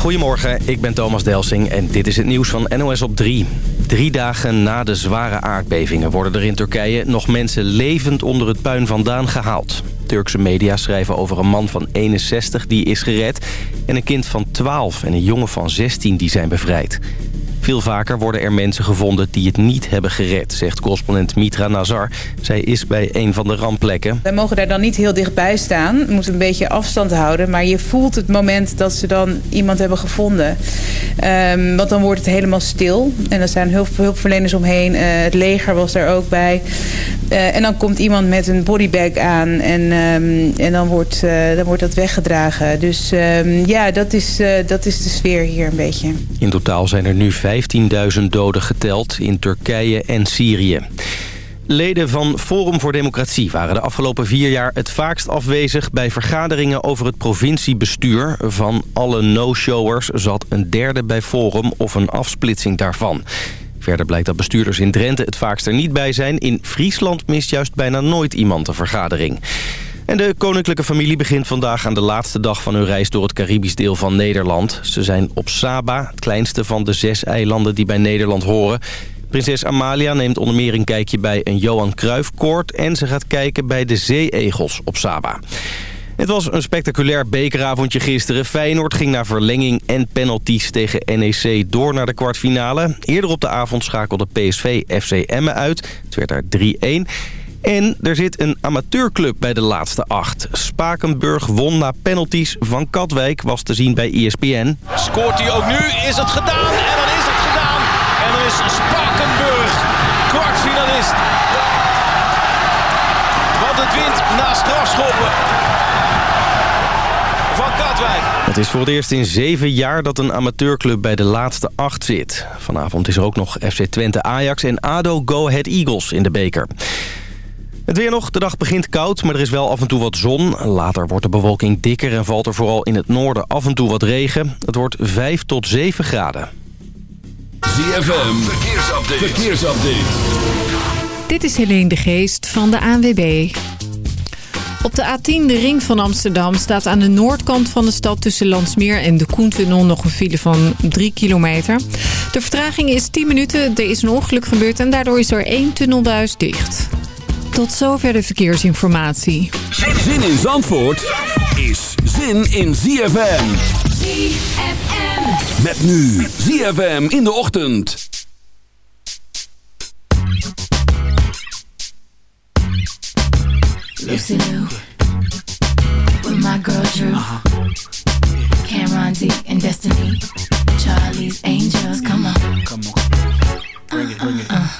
Goedemorgen, ik ben Thomas Delsing en dit is het nieuws van NOS op 3. Drie dagen na de zware aardbevingen worden er in Turkije nog mensen levend onder het puin vandaan gehaald. Turkse media schrijven over een man van 61 die is gered... en een kind van 12 en een jongen van 16 die zijn bevrijd. Veel vaker worden er mensen gevonden die het niet hebben gered, zegt correspondent Mitra Nazar. Zij is bij een van de rampplekken. Wij mogen daar dan niet heel dichtbij staan. We moeten een beetje afstand houden. Maar je voelt het moment dat ze dan iemand hebben gevonden. Um, want dan wordt het helemaal stil. En er zijn hulp, hulpverleners omheen. Uh, het leger was daar ook bij. Uh, en dan komt iemand met een bodybag aan. En, um, en dan, wordt, uh, dan wordt dat weggedragen. Dus um, ja, dat is, dat is de sfeer hier een beetje. In totaal zijn er nu 15.000 doden geteld in Turkije en Syrië. Leden van Forum voor Democratie waren de afgelopen vier jaar het vaakst afwezig bij vergaderingen over het provinciebestuur. Van alle no-showers zat een derde bij Forum of een afsplitsing daarvan. Verder blijkt dat bestuurders in Drenthe het vaakst er niet bij zijn. In Friesland mist juist bijna nooit iemand een vergadering. En de koninklijke familie begint vandaag aan de laatste dag van hun reis door het Caribisch deel van Nederland. Ze zijn op Saba, het kleinste van de zes eilanden die bij Nederland horen. Prinses Amalia neemt onder meer een kijkje bij een Johan Cruijffkoord... en ze gaat kijken bij de zeeegels op Saba. Het was een spectaculair bekeravondje gisteren. Feyenoord ging naar verlenging en penalties tegen NEC door naar de kwartfinale. Eerder op de avond schakelde PSV FC Emmen uit. Het werd daar 3-1. En er zit een amateurclub bij de laatste acht. Spakenburg won na penalties van Katwijk, was te zien bij ESPN. Scoort hij ook nu? Is het gedaan? En dan is het gedaan. En dan is Spakenburg kwartfinalist. Want het wint na strafschoppen van Katwijk. Het is voor het eerst in zeven jaar dat een amateurclub bij de laatste acht zit. Vanavond is er ook nog FC Twente Ajax en ADO Go Ahead Eagles in de beker. Het weer nog. De dag begint koud, maar er is wel af en toe wat zon. Later wordt de bewolking dikker en valt er vooral in het noorden af en toe wat regen. Het wordt 5 tot 7 graden. ZFM, verkeersupdate. verkeersupdate. Dit is Helene de Geest van de ANWB. Op de A10, de ring van Amsterdam, staat aan de noordkant van de stad... tussen Landsmeer en de Koentunnel nog een file van 3 kilometer. De vertraging is 10 minuten. Er is een ongeluk gebeurd en daardoor is er één tunnelbuis dicht. Tot zover de verkeersinformatie. Zin in Zandvoort is zin in ZFM. ZFM. Met nu ZFM in de ochtend. Lucy Lou. With my girl Drew. Cameron D and Destiny. Charlie's Angels. Come on. Come on. Bring it, bring it. Uh, uh.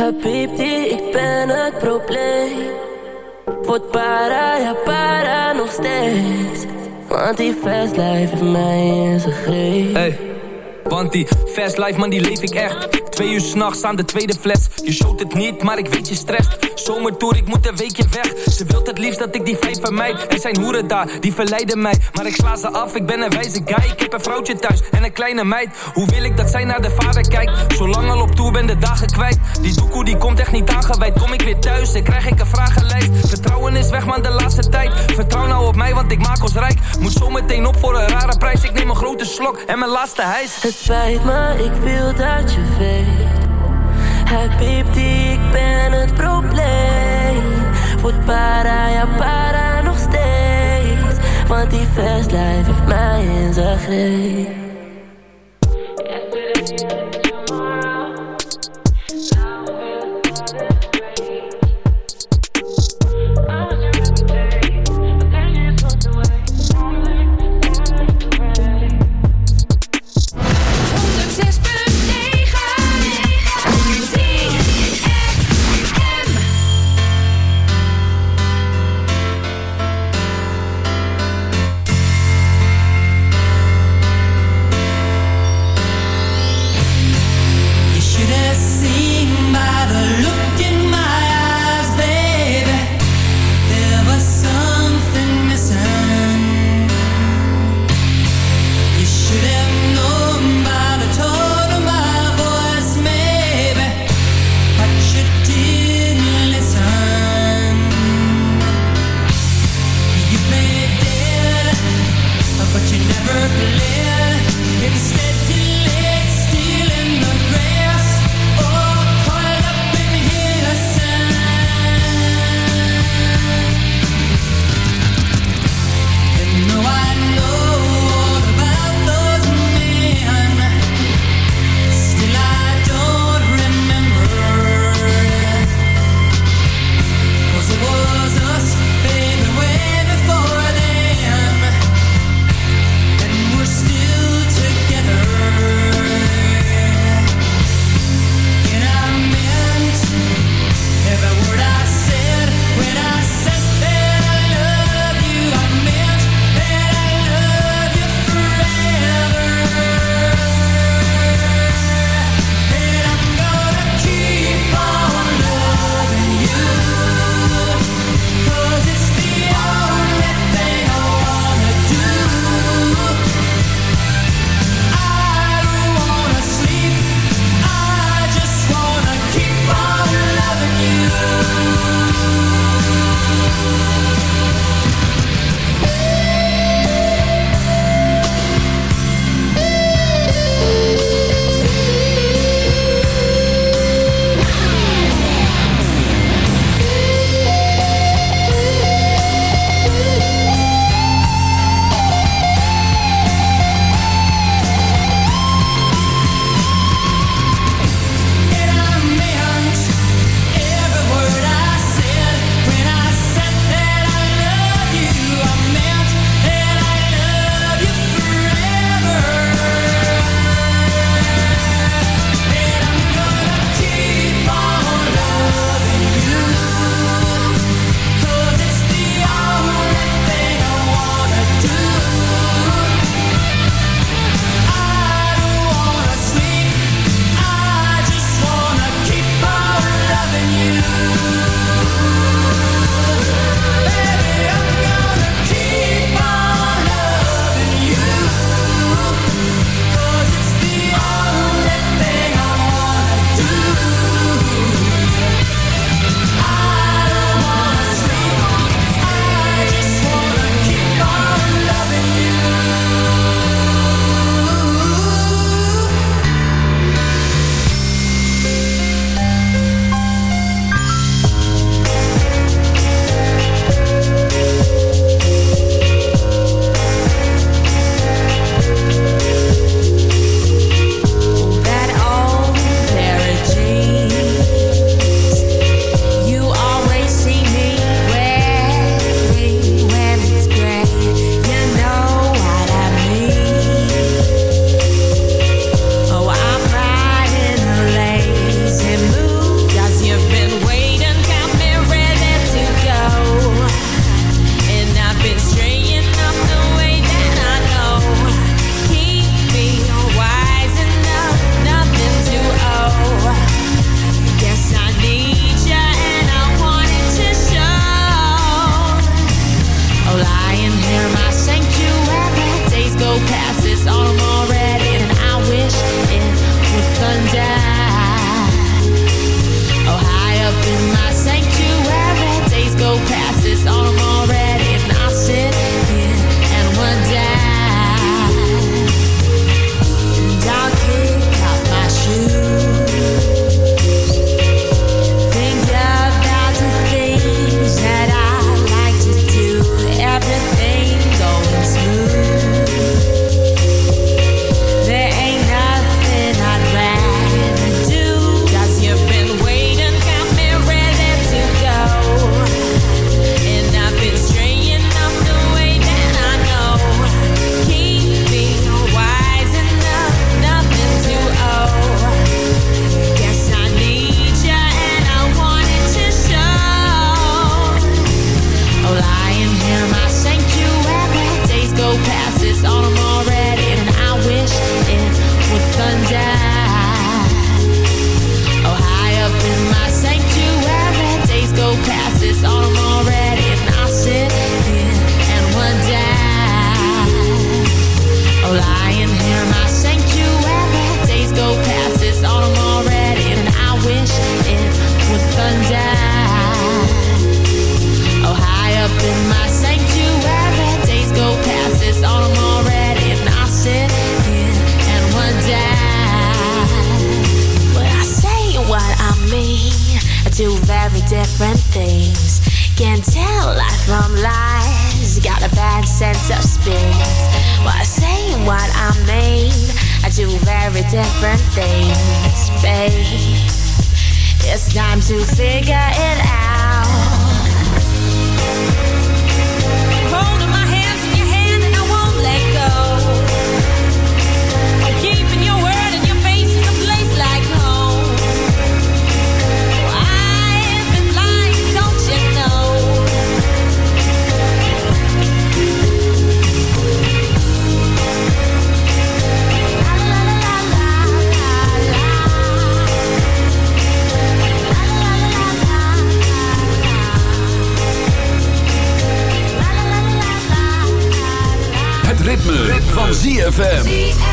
Habibti, ik ben het probleem. Word para, ja para nog steeds. Want die fast life mij in zijn greep. Hey. Want die fast life man die leef ik echt Twee uur s'nachts aan de tweede fles. Je showt het niet, maar ik weet je strest Zomertour, ik moet een weekje weg. Ze wilt het liefst dat ik die vijf vermijd. Er zijn hoeren daar, die verleiden mij. Maar ik sla ze af, ik ben een wijze guy. Ik heb een vrouwtje thuis en een kleine meid. Hoe wil ik dat zij naar de vader kijkt? Zolang al op tour ben de dagen kwijt. Die doekoe die komt echt niet aangeweid. Kom ik weer thuis en krijg ik een vragenlijst. Vertrouwen is weg man de laatste tijd. Vertrouw nou op mij want ik maak ons rijk. Moet zo meteen op voor een rare prijs. Ik neem een grote slok en mijn laatste hijs. Het spijt me, ik wil dat je weet Habibi, ik ben het probleem. Voet para, ja para nog steeds. Want die fast life heeft mij in zijn greep. ZFM.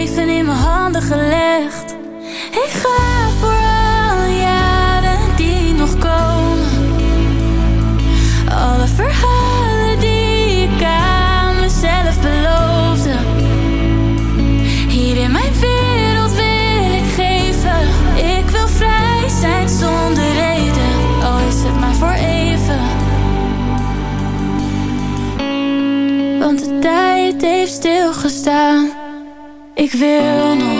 leven in mijn handen gelegd. Ik ga voor alle jaren die nog komen. Alle verhalen die ik aan mezelf beloofde. Hier in mijn wereld wil ik geven. Ik wil vrij zijn zonder reden. Al is het maar voor even. Want de tijd heeft stilgestaan ik wil nog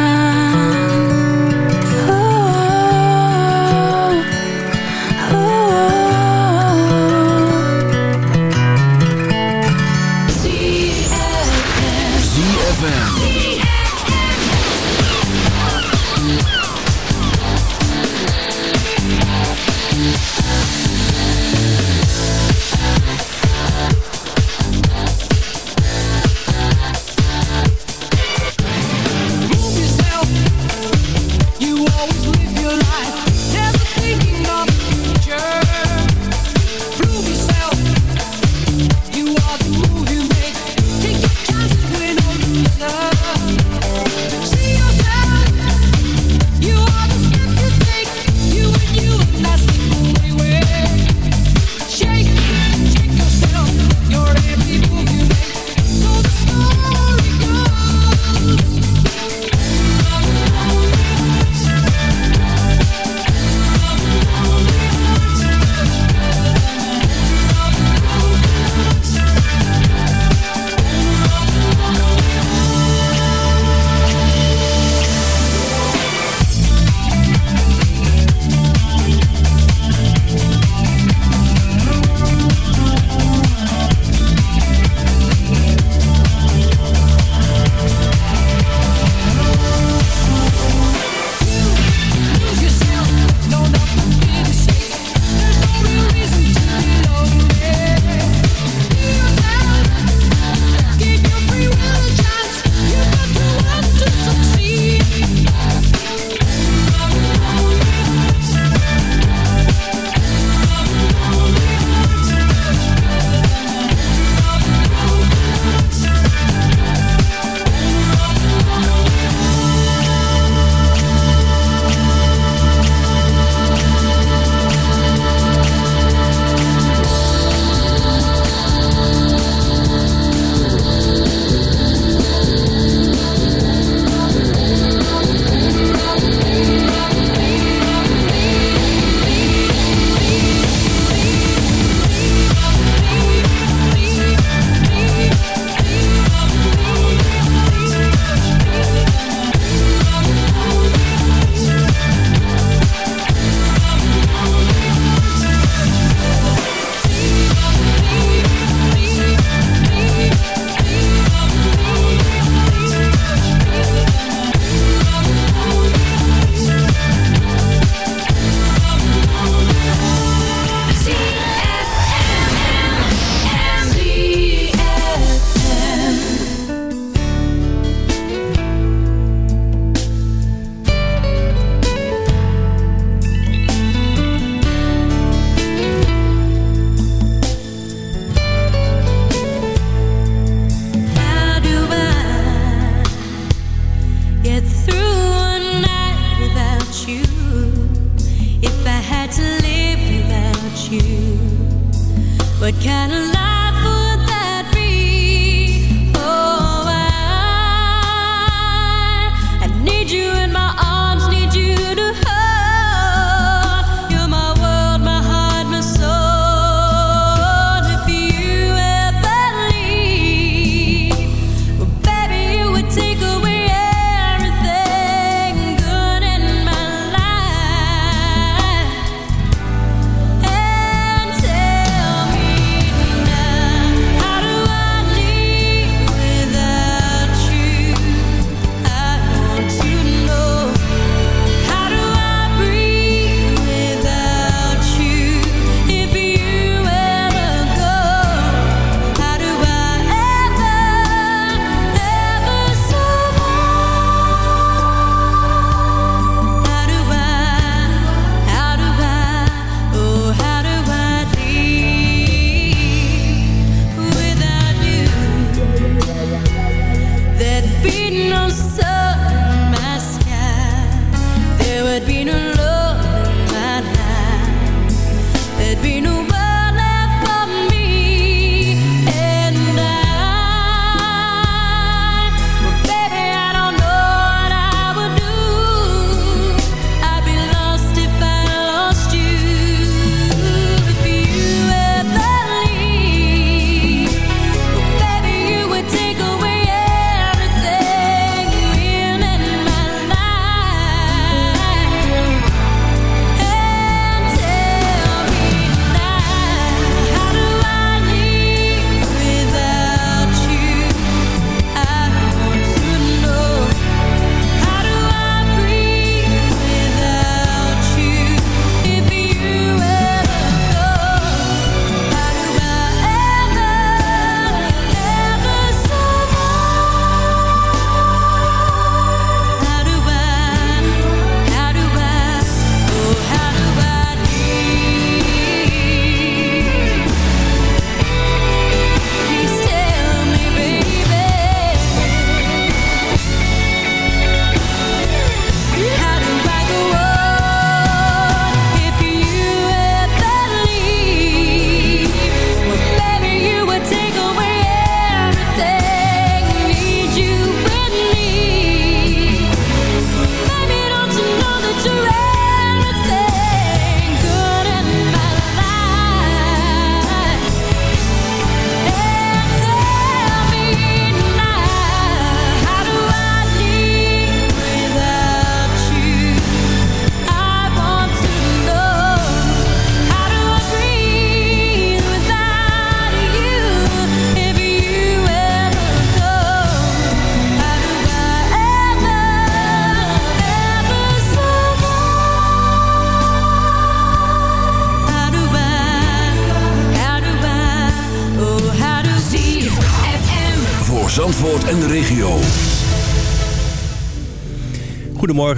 What kind of life?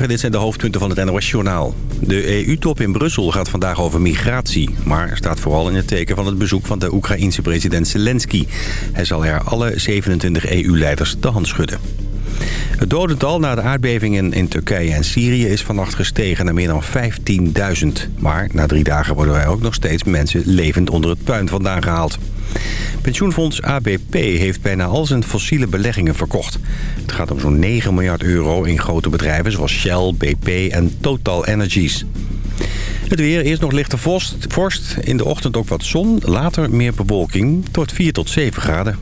Dit zijn de hoofdpunten van het NOS-journaal. De EU-top in Brussel gaat vandaag over migratie... maar staat vooral in het teken van het bezoek van de Oekraïense president Zelensky. Hij zal er alle 27 EU-leiders de hand schudden. Het dodental na de aardbevingen in Turkije en Syrië is vannacht gestegen naar meer dan 15.000. Maar na drie dagen worden er ook nog steeds mensen levend onder het puin vandaan gehaald. Pensioenfonds ABP heeft bijna al zijn fossiele beleggingen verkocht. Het gaat om zo'n 9 miljard euro in grote bedrijven zoals Shell, BP en Total Energies. Het weer, eerst nog lichte vorst, vorst. In de ochtend ook wat zon, later meer bewolking tot 4 tot 7 graden.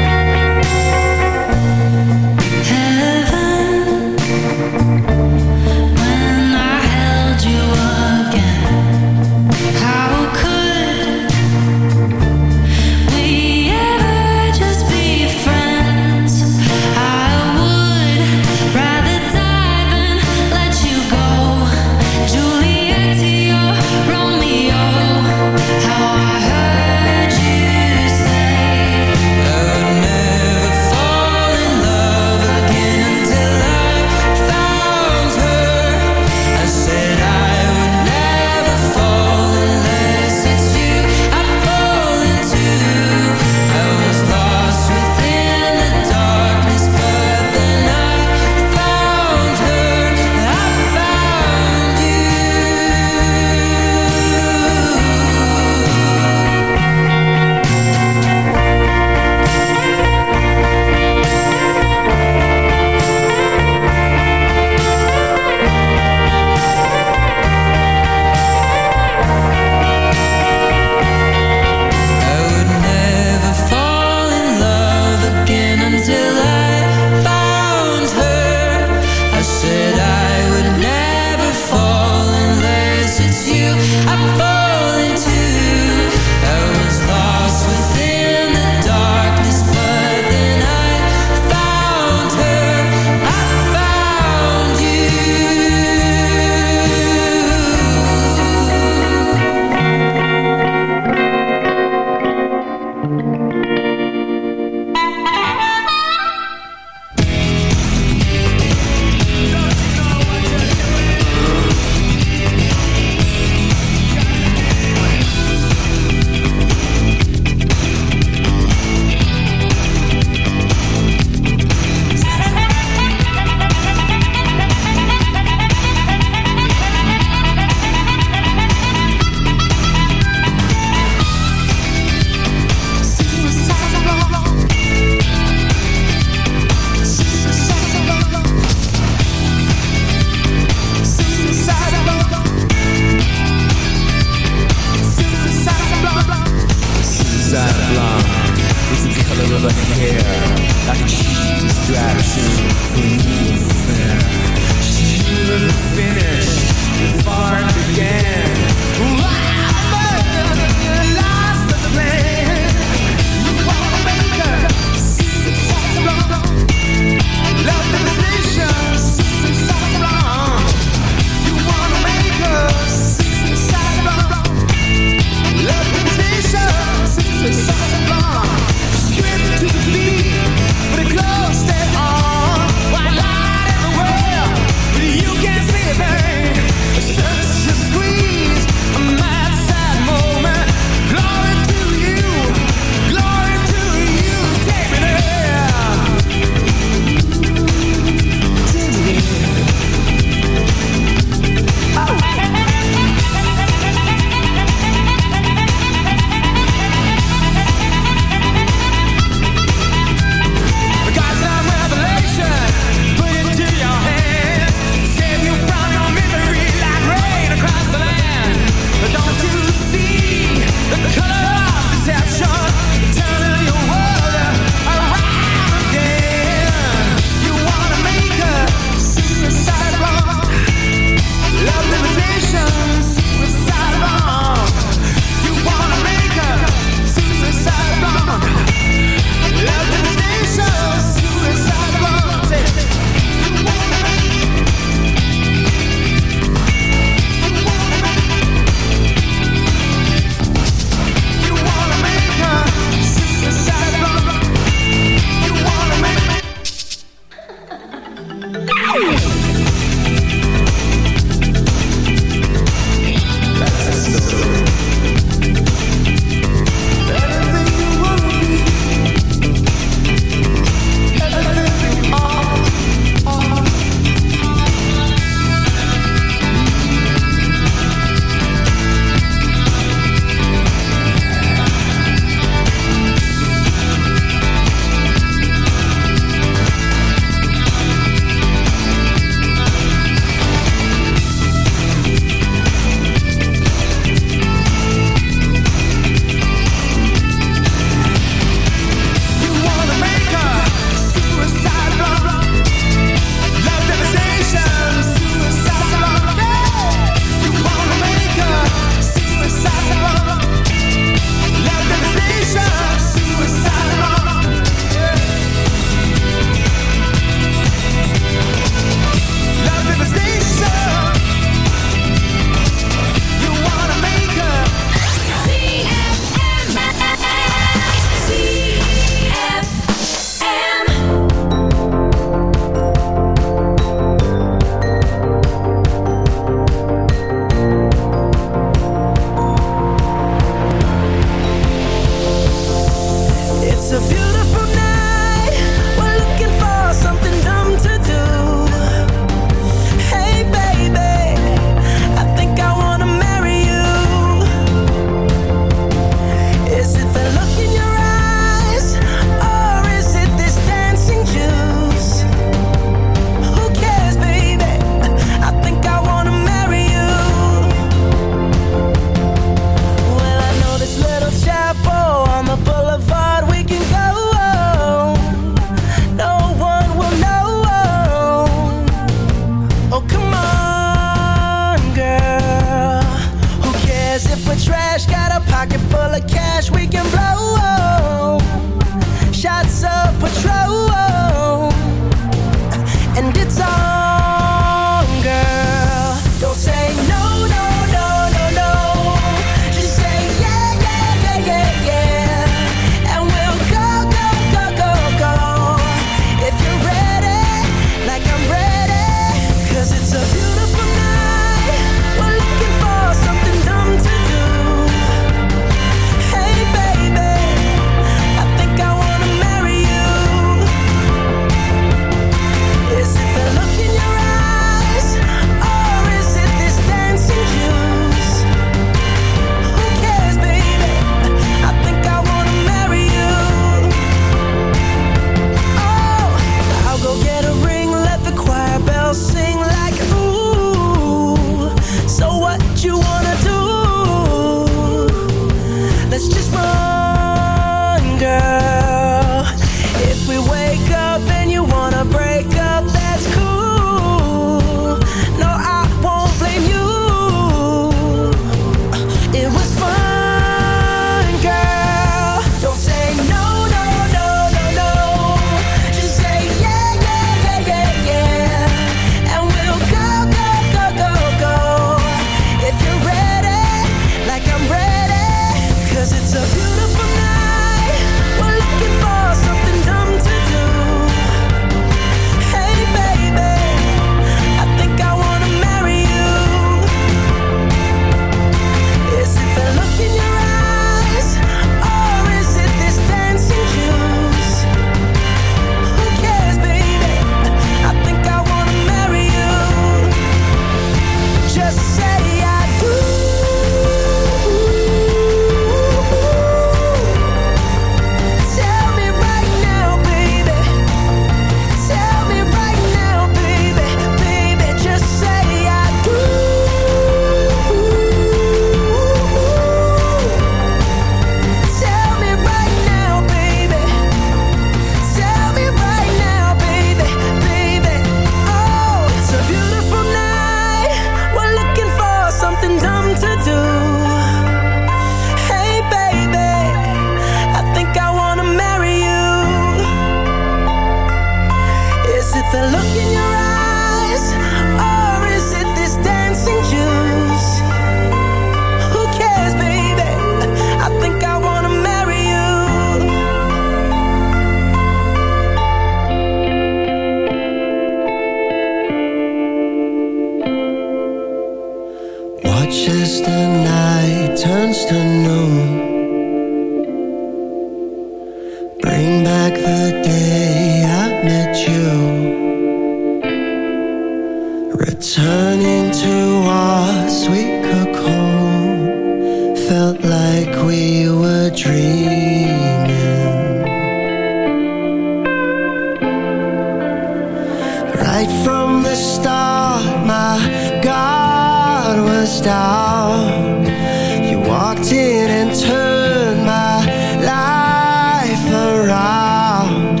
You walked in and turned my life around.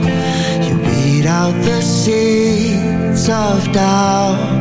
You beat out the seeds of doubt.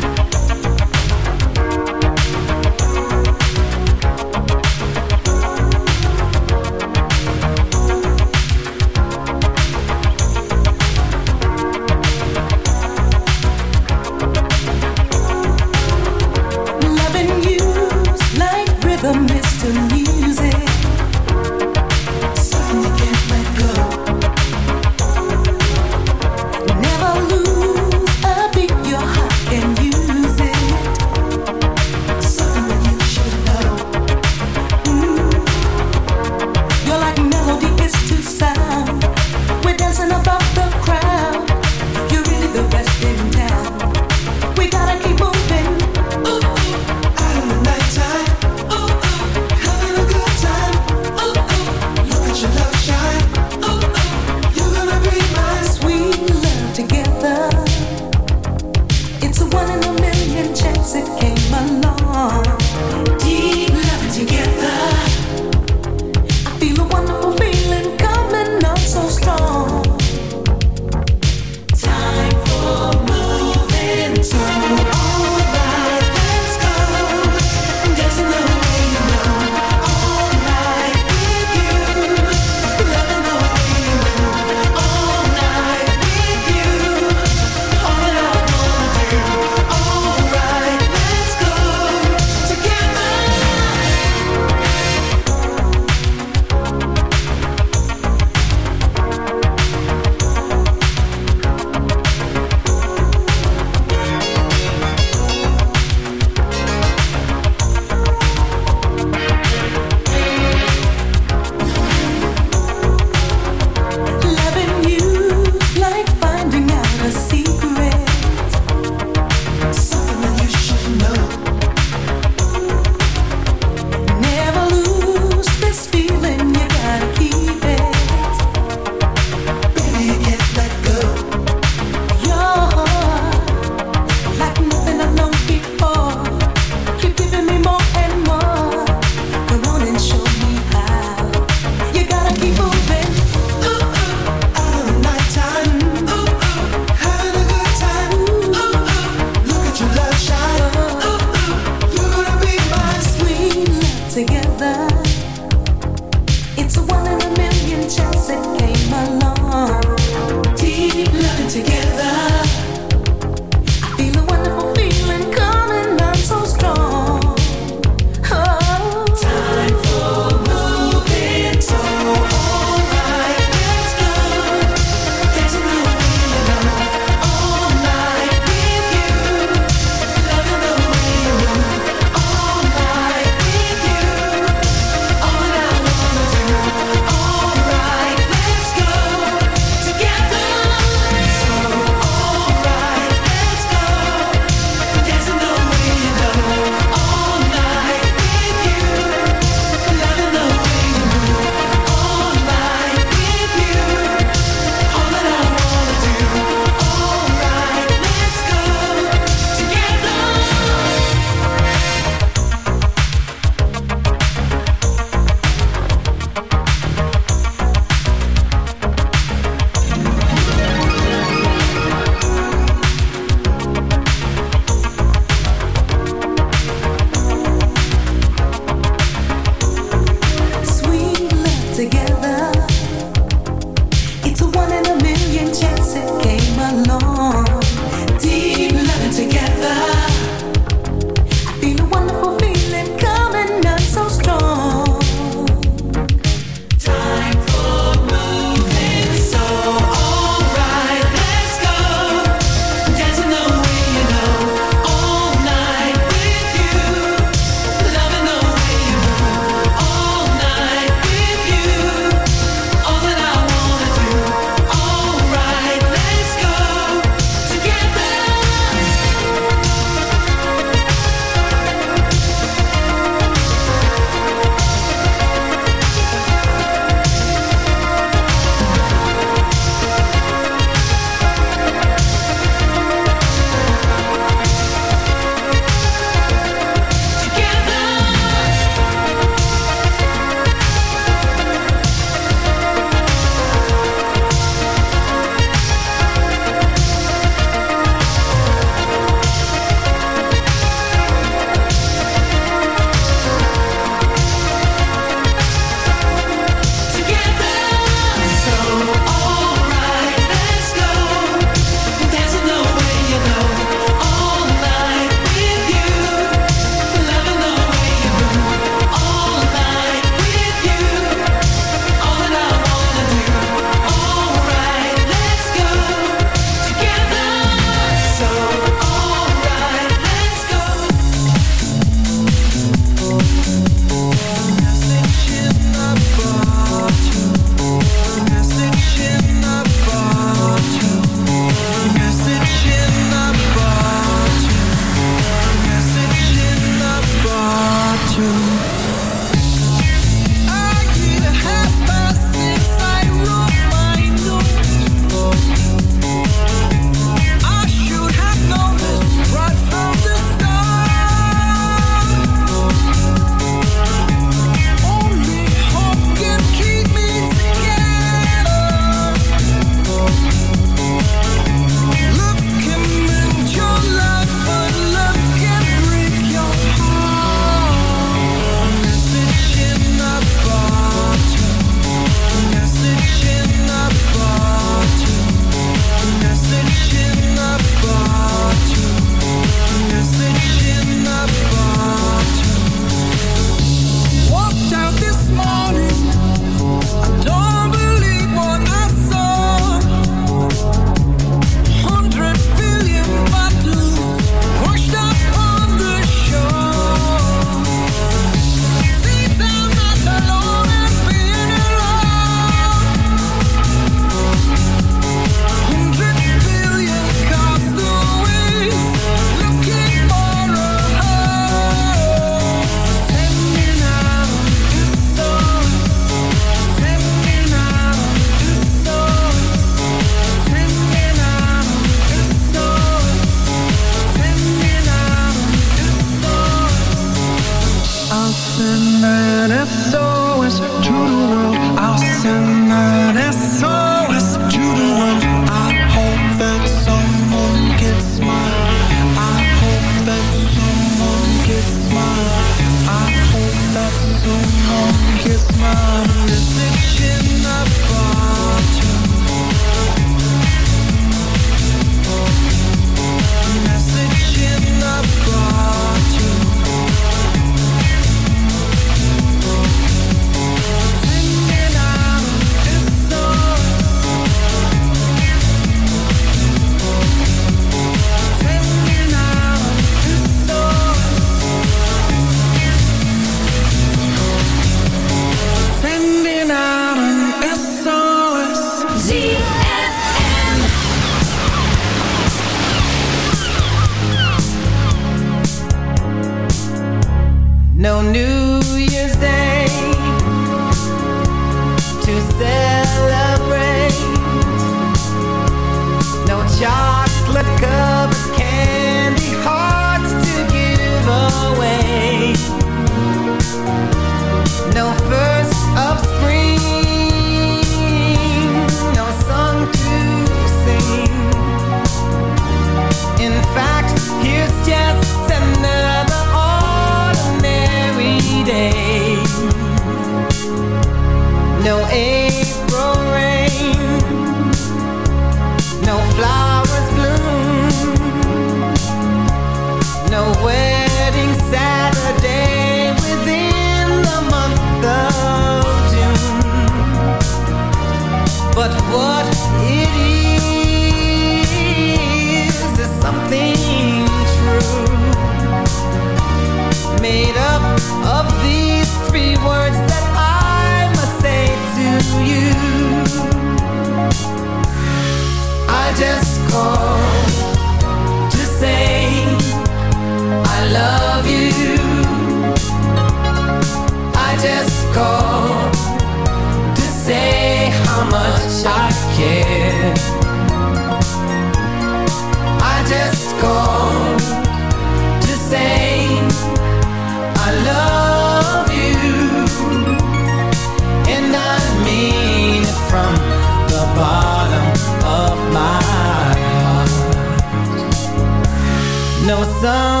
razão.